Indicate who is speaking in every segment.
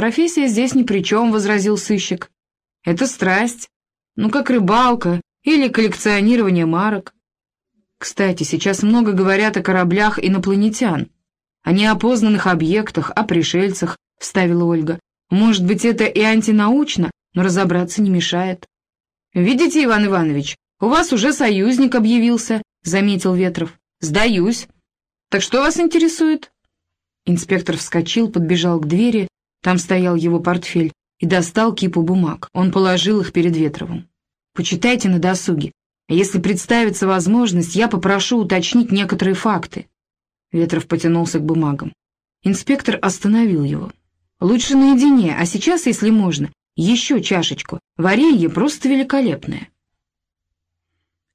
Speaker 1: «Профессия здесь ни при чем», — возразил сыщик. «Это страсть. Ну, как рыбалка или коллекционирование марок. Кстати, сейчас много говорят о кораблях инопланетян, о неопознанных объектах, о пришельцах», — вставила Ольга. «Может быть, это и антинаучно, но разобраться не мешает». «Видите, Иван Иванович, у вас уже союзник объявился», — заметил Ветров. «Сдаюсь. Так что вас интересует?» Инспектор вскочил, подбежал к двери, там стоял его портфель, и достал кипу бумаг. Он положил их перед Ветровым. «Почитайте на досуге. Если представится возможность, я попрошу уточнить некоторые факты». Ветров потянулся к бумагам. Инспектор остановил его. «Лучше наедине, а сейчас, если можно, еще чашечку. Варенье просто великолепное».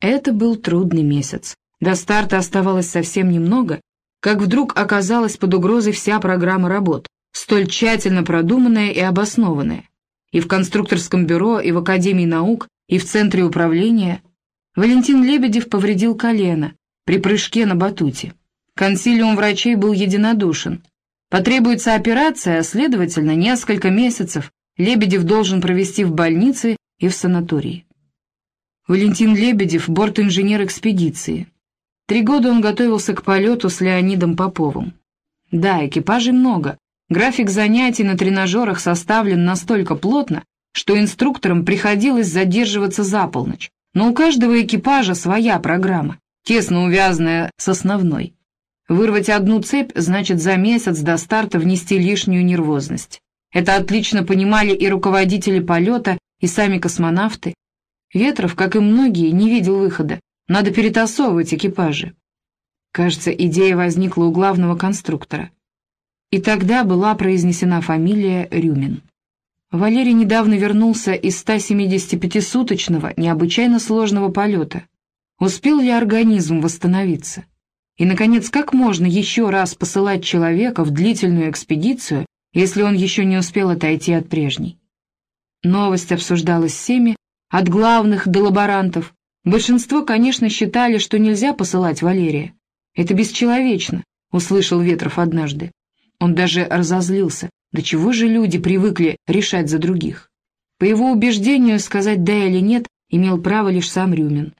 Speaker 1: Это был трудный месяц. До старта оставалось совсем немного, как вдруг оказалась под угрозой вся программа работ, столь тщательно продуманная и обоснованная. И в конструкторском бюро, и в Академии наук, и в Центре управления. Валентин Лебедев повредил колено при прыжке на батуте. Консилиум врачей был единодушен. Потребуется операция, а следовательно, несколько месяцев Лебедев должен провести в больнице и в санатории. Валентин Лебедев, борт-инженер экспедиции. Три года он готовился к полету с Леонидом Поповым. Да, экипажей много. График занятий на тренажерах составлен настолько плотно, что инструкторам приходилось задерживаться за полночь. Но у каждого экипажа своя программа, тесно увязанная с основной. Вырвать одну цепь значит за месяц до старта внести лишнюю нервозность. Это отлично понимали и руководители полета, и сами космонавты. Ветров, как и многие, не видел выхода. Надо перетасовывать экипажи. Кажется, идея возникла у главного конструктора. И тогда была произнесена фамилия Рюмин. Валерий недавно вернулся из 175-суточного, необычайно сложного полета. Успел ли организм восстановиться? И, наконец, как можно еще раз посылать человека в длительную экспедицию, если он еще не успел отойти от прежней? Новость обсуждалась всеми, от главных до лаборантов, Большинство, конечно, считали, что нельзя посылать Валерия. Это бесчеловечно, услышал Ветров однажды. Он даже разозлился. До чего же люди привыкли решать за других? По его убеждению, сказать «да» или «нет» имел право лишь сам Рюмин.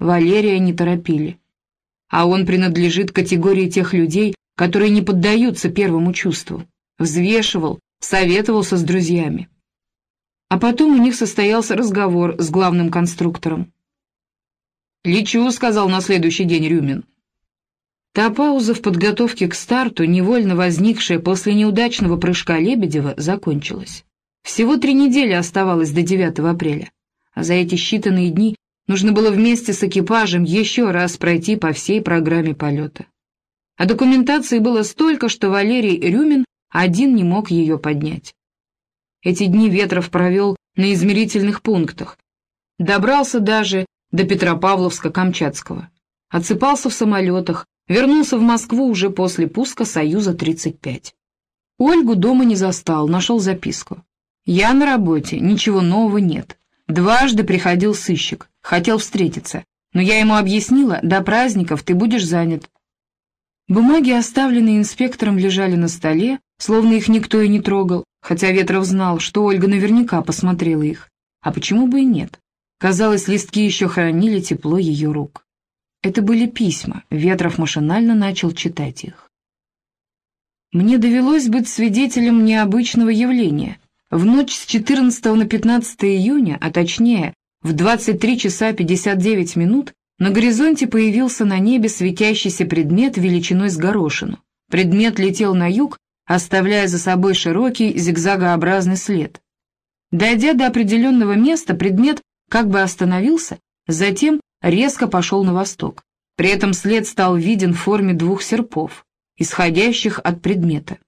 Speaker 1: Валерия не торопили. А он принадлежит категории тех людей, которые не поддаются первому чувству. Взвешивал, советовался с друзьями. А потом у них состоялся разговор с главным конструктором. «Лечу», — сказал на следующий день Рюмин. Та пауза в подготовке к старту, невольно возникшая после неудачного прыжка Лебедева, закончилась. Всего три недели оставалось до 9 апреля, а за эти считанные дни нужно было вместе с экипажем еще раз пройти по всей программе полета. А документации было столько, что Валерий Рюмин один не мог ее поднять. Эти дни Ветров провел на измерительных пунктах. Добрался даже до Петропавловска-Камчатского. Отсыпался в самолетах, вернулся в Москву уже после пуска «Союза-35». Ольгу дома не застал, нашел записку. «Я на работе, ничего нового нет. Дважды приходил сыщик, хотел встретиться, но я ему объяснила, до праздников ты будешь занят». Бумаги, оставленные инспектором, лежали на столе, словно их никто и не трогал, хотя Ветров знал, что Ольга наверняка посмотрела их. А почему бы и нет? Казалось, листки еще хранили тепло ее рук. Это были письма, Ветров машинально начал читать их. Мне довелось быть свидетелем необычного явления. В ночь с 14 на 15 июня, а точнее, в 23 часа 59 минут, на горизонте появился на небе светящийся предмет величиной с горошину. Предмет летел на юг, оставляя за собой широкий зигзагообразный след. Дойдя до определенного места, предмет как бы остановился, затем резко пошел на восток. При этом след стал виден в форме двух серпов, исходящих от предмета.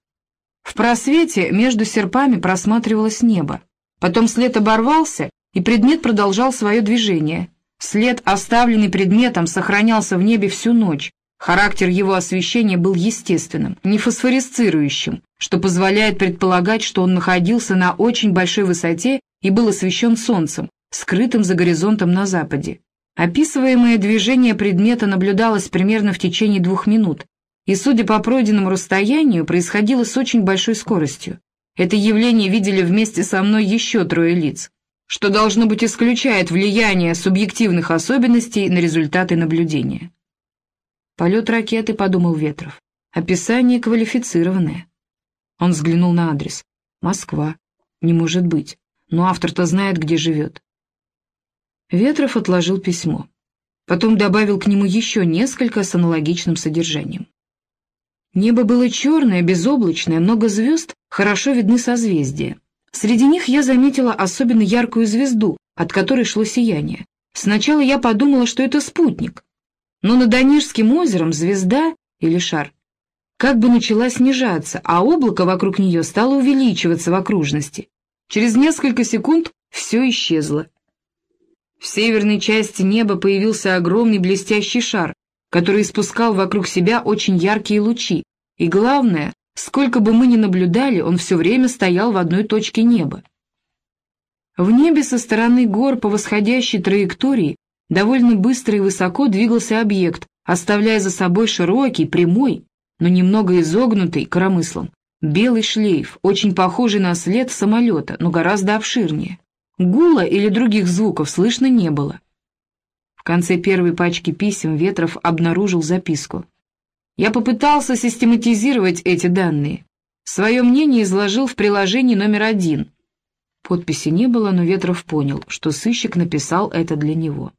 Speaker 1: В просвете между серпами просматривалось небо. Потом след оборвался, и предмет продолжал свое движение. След, оставленный предметом, сохранялся в небе всю ночь. Характер его освещения был естественным, не фосфорисцирующим, что позволяет предполагать, что он находился на очень большой высоте и был освещен солнцем, скрытым за горизонтом на западе. Описываемое движение предмета наблюдалось примерно в течение двух минут, и, судя по пройденному расстоянию, происходило с очень большой скоростью. Это явление видели вместе со мной еще трое лиц, что должно быть исключает влияние субъективных особенностей на результаты наблюдения. Полет ракеты, подумал Ветров. Описание квалифицированное. Он взглянул на адрес. Москва. Не может быть. Но автор-то знает, где живет. Ветров отложил письмо. Потом добавил к нему еще несколько с аналогичным содержанием. Небо было черное, безоблачное, много звезд, хорошо видны созвездия. Среди них я заметила особенно яркую звезду, от которой шло сияние. Сначала я подумала, что это спутник. Но над Онежским озером звезда или шар как бы начала снижаться, а облако вокруг нее стало увеличиваться в окружности. Через несколько секунд все исчезло. В северной части неба появился огромный блестящий шар, который испускал вокруг себя очень яркие лучи, и главное, сколько бы мы ни наблюдали, он все время стоял в одной точке неба. В небе со стороны гор по восходящей траектории довольно быстро и высоко двигался объект, оставляя за собой широкий, прямой, но немного изогнутый коромыслом, белый шлейф, очень похожий на след самолета, но гораздо обширнее. Гула или других звуков слышно не было. В конце первой пачки писем Ветров обнаружил записку. Я попытался систематизировать эти данные. Свое мнение изложил в приложении номер один. Подписи не было, но Ветров понял, что сыщик написал это для него.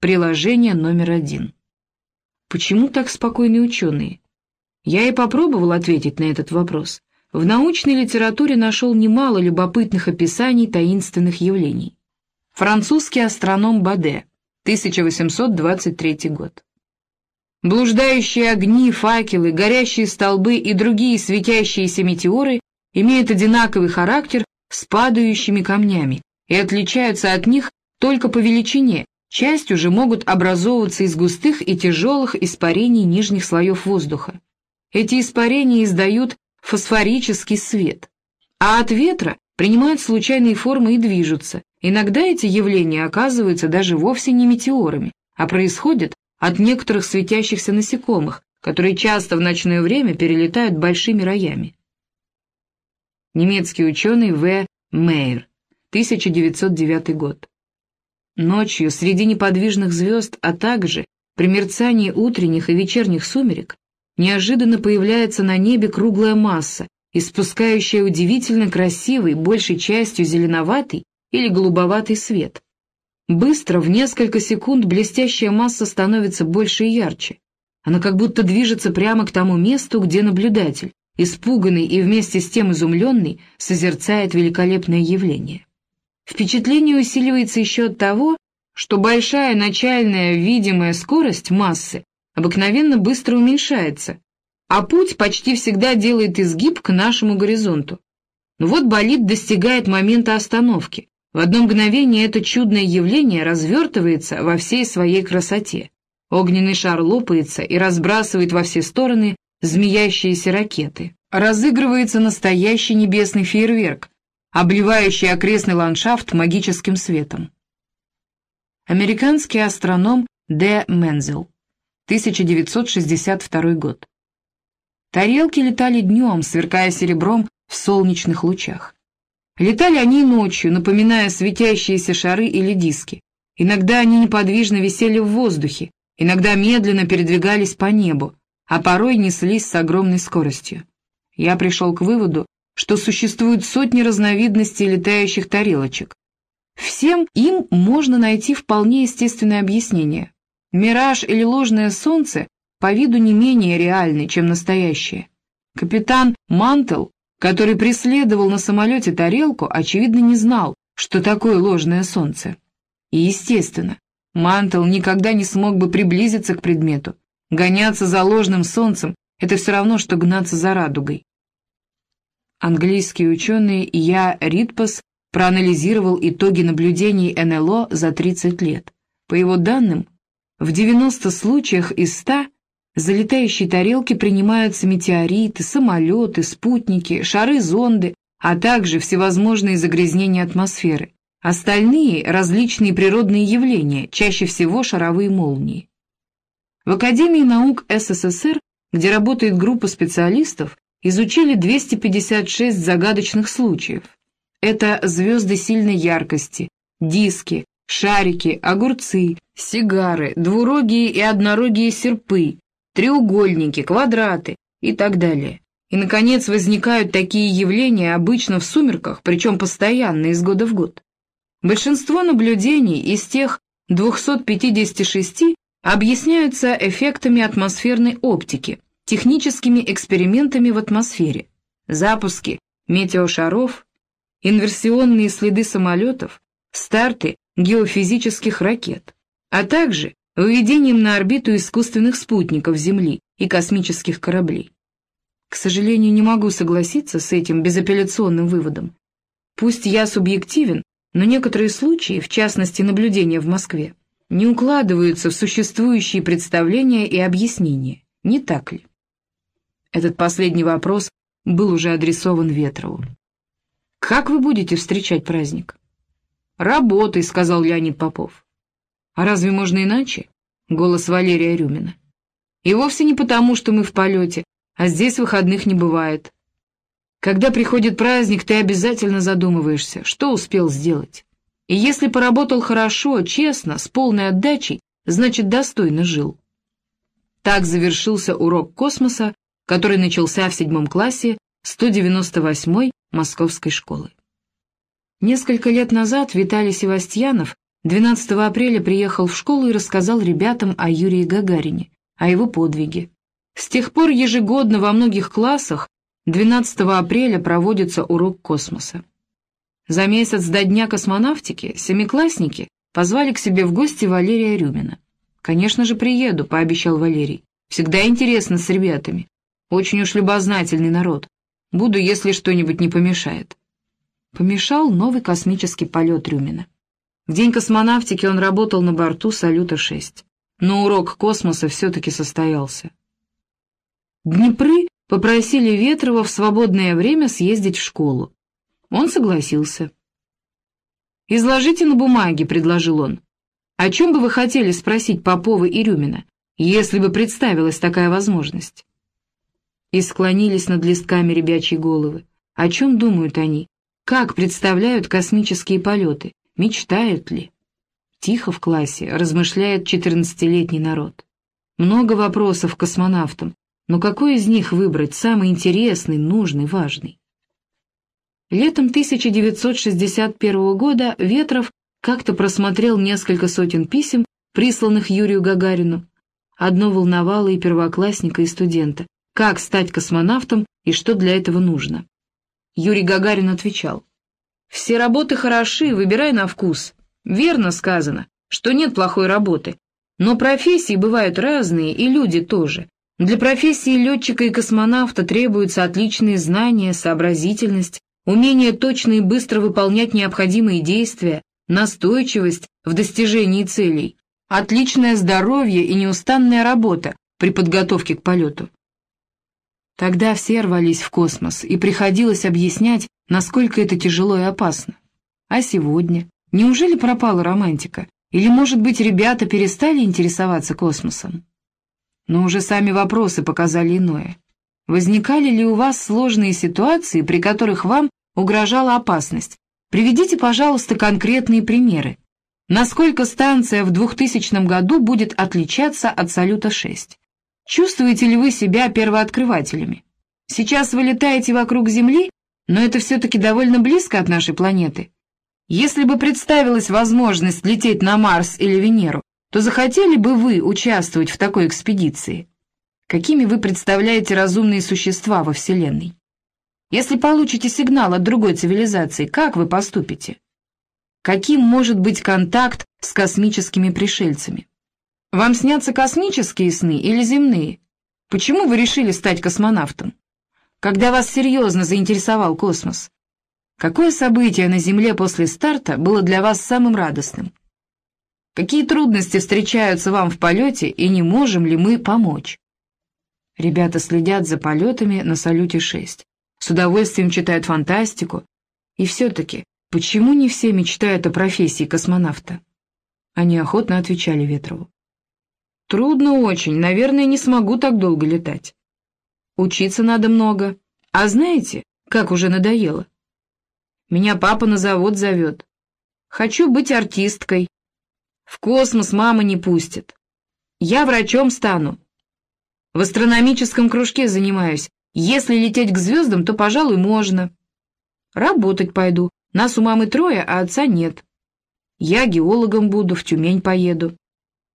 Speaker 1: Приложение номер один. Почему так спокойные ученые? Я и попробовал ответить на этот вопрос. В научной литературе нашел немало любопытных описаний таинственных явлений. Французский астроном Баде, 1823 год. Блуждающие огни, факелы, горящие столбы и другие светящиеся метеоры имеют одинаковый характер с падающими камнями и отличаются от них только по величине, частью же могут образовываться из густых и тяжелых испарений нижних слоев воздуха. Эти испарения издают фосфорический свет, а от ветра принимают случайные формы и движутся. Иногда эти явления оказываются даже вовсе не метеорами, а происходят от некоторых светящихся насекомых, которые часто в ночное время перелетают большими роями. Немецкий ученый В. Мейер, 1909 год. Ночью среди неподвижных звезд, а также при мерцании утренних и вечерних сумерек, неожиданно появляется на небе круглая масса, испускающая удивительно красивый, большей частью зеленоватый или голубоватый свет. Быстро, в несколько секунд, блестящая масса становится больше и ярче. Она как будто движется прямо к тому месту, где наблюдатель, испуганный и вместе с тем изумленный, созерцает великолепное явление. Впечатление усиливается еще от того, что большая начальная видимая скорость массы обыкновенно быстро уменьшается, а путь почти всегда делает изгиб к нашему горизонту. Но вот болид достигает момента остановки. В одно мгновение это чудное явление развертывается во всей своей красоте. Огненный шар лопается и разбрасывает во все стороны змеящиеся ракеты. Разыгрывается настоящий небесный фейерверк, обливающий окрестный ландшафт магическим светом. Американский астроном Д. Мензел, 1962 год. Тарелки летали днем, сверкая серебром в солнечных лучах. Летали они ночью, напоминая светящиеся шары или диски. Иногда они неподвижно висели в воздухе, иногда медленно передвигались по небу, а порой неслись с огромной скоростью. Я пришел к выводу, что существуют сотни разновидностей летающих тарелочек. Всем им можно найти вполне естественное объяснение. Мираж или ложное солнце по виду не менее реальны, чем настоящее. Капитан Мантел, который преследовал на самолете тарелку, очевидно не знал, что такое ложное солнце. И естественно, Мантел никогда не смог бы приблизиться к предмету. Гоняться за ложным солнцем — это все равно, что гнаться за радугой. Английский ученый Я Ритпас проанализировал итоги наблюдений НЛО за 30 лет. По его данным, в 90 случаях из 100 за летающие тарелки принимаются метеориты, самолеты, спутники, шары-зонды, а также всевозможные загрязнения атмосферы. Остальные – различные природные явления, чаще всего шаровые молнии. В Академии наук СССР, где работает группа специалистов, изучили 256 загадочных случаев. Это звезды сильной яркости, диски, шарики, огурцы, сигары, двурогие и однорогие серпы, треугольники, квадраты и так далее. И, наконец, возникают такие явления обычно в сумерках, причем постоянно, из года в год. Большинство наблюдений из тех 256 объясняются эффектами атмосферной оптики, техническими экспериментами в атмосфере, запуски метеошаров, инверсионные следы самолетов, старты геофизических ракет, а также выведением на орбиту искусственных спутников Земли и космических кораблей. К сожалению, не могу согласиться с этим безапелляционным выводом. Пусть я субъективен, но некоторые случаи, в частности наблюдения в Москве, не укладываются в существующие представления и объяснения, не так ли? Этот последний вопрос был уже адресован Ветрову. «Как вы будете встречать праздник?» «Работой», — сказал Леонид Попов. «А разве можно иначе?» — голос Валерия Рюмина. «И вовсе не потому, что мы в полете, а здесь выходных не бывает. Когда приходит праздник, ты обязательно задумываешься, что успел сделать. И если поработал хорошо, честно, с полной отдачей, значит, достойно жил. Так завершился урок космоса, который начался в седьмом классе 198-й Московской школы. Несколько лет назад Виталий Севастьянов 12 апреля приехал в школу и рассказал ребятам о Юрии Гагарине, о его подвиге. С тех пор ежегодно во многих классах 12 апреля проводится урок космоса. За месяц до Дня космонавтики семиклассники позвали к себе в гости Валерия Рюмина. «Конечно же приеду», — пообещал Валерий. «Всегда интересно с ребятами. Очень уж любознательный народ. Буду, если что-нибудь не помешает». Помешал новый космический полет Рюмина. В день космонавтики он работал на борту «Салюта-6». Но урок космоса все-таки состоялся. Днепры попросили Ветрова в свободное время съездить в школу. Он согласился. «Изложите на бумаге», — предложил он. «О чем бы вы хотели спросить Попова и Рюмина, если бы представилась такая возможность?» И склонились над листками ребячьи головы. О чем думают они? Как представляют космические полеты? Мечтают ли? Тихо в классе размышляет четырнадцатилетний народ. Много вопросов к космонавтам, но какой из них выбрать самый интересный, нужный, важный? Летом 1961 года Ветров как-то просмотрел несколько сотен писем, присланных Юрию Гагарину. Одно волновало и первоклассника, и студента. Как стать космонавтом и что для этого нужно? Юрий Гагарин отвечал. «Все работы хороши, выбирай на вкус. Верно сказано, что нет плохой работы. Но профессии бывают разные, и люди тоже. Для профессии летчика и космонавта требуются отличные знания, сообразительность, умение точно и быстро выполнять необходимые действия, настойчивость в достижении целей, отличное здоровье и неустанная работа при подготовке к полету. Тогда все рвались в космос, и приходилось объяснять, насколько это тяжело и опасно. А сегодня? Неужели пропала романтика? Или, может быть, ребята перестали интересоваться космосом? Но уже сами вопросы показали иное. Возникали ли у вас сложные ситуации, при которых вам угрожала опасность? Приведите, пожалуйста, конкретные примеры. Насколько станция в 2000 году будет отличаться от «Салюта-6»? Чувствуете ли вы себя первооткрывателями? Сейчас вы летаете вокруг Земли, но это все-таки довольно близко от нашей планеты. Если бы представилась возможность лететь на Марс или Венеру, то захотели бы вы участвовать в такой экспедиции? Какими вы представляете разумные существа во Вселенной? Если получите сигнал от другой цивилизации, как вы поступите? Каким может быть контакт с космическими пришельцами? Вам снятся космические сны или земные? Почему вы решили стать космонавтом? Когда вас серьезно заинтересовал космос? Какое событие на Земле после старта было для вас самым радостным? Какие трудности встречаются вам в полете, и не можем ли мы помочь? Ребята следят за полетами на «Салюте-6», с удовольствием читают фантастику. И все-таки, почему не все мечтают о профессии космонавта? Они охотно отвечали Ветрову. Трудно очень, наверное, не смогу так долго летать. Учиться надо много, А знаете, как уже надоело? Меня папа на завод зовет. Хочу быть артисткой. В космос мама не пустит. Я врачом стану. В астрономическом кружке занимаюсь. Если лететь к звездам, то, пожалуй, можно. Работать пойду. Нас у мамы трое, а отца нет. Я геологом буду, в Тюмень поеду.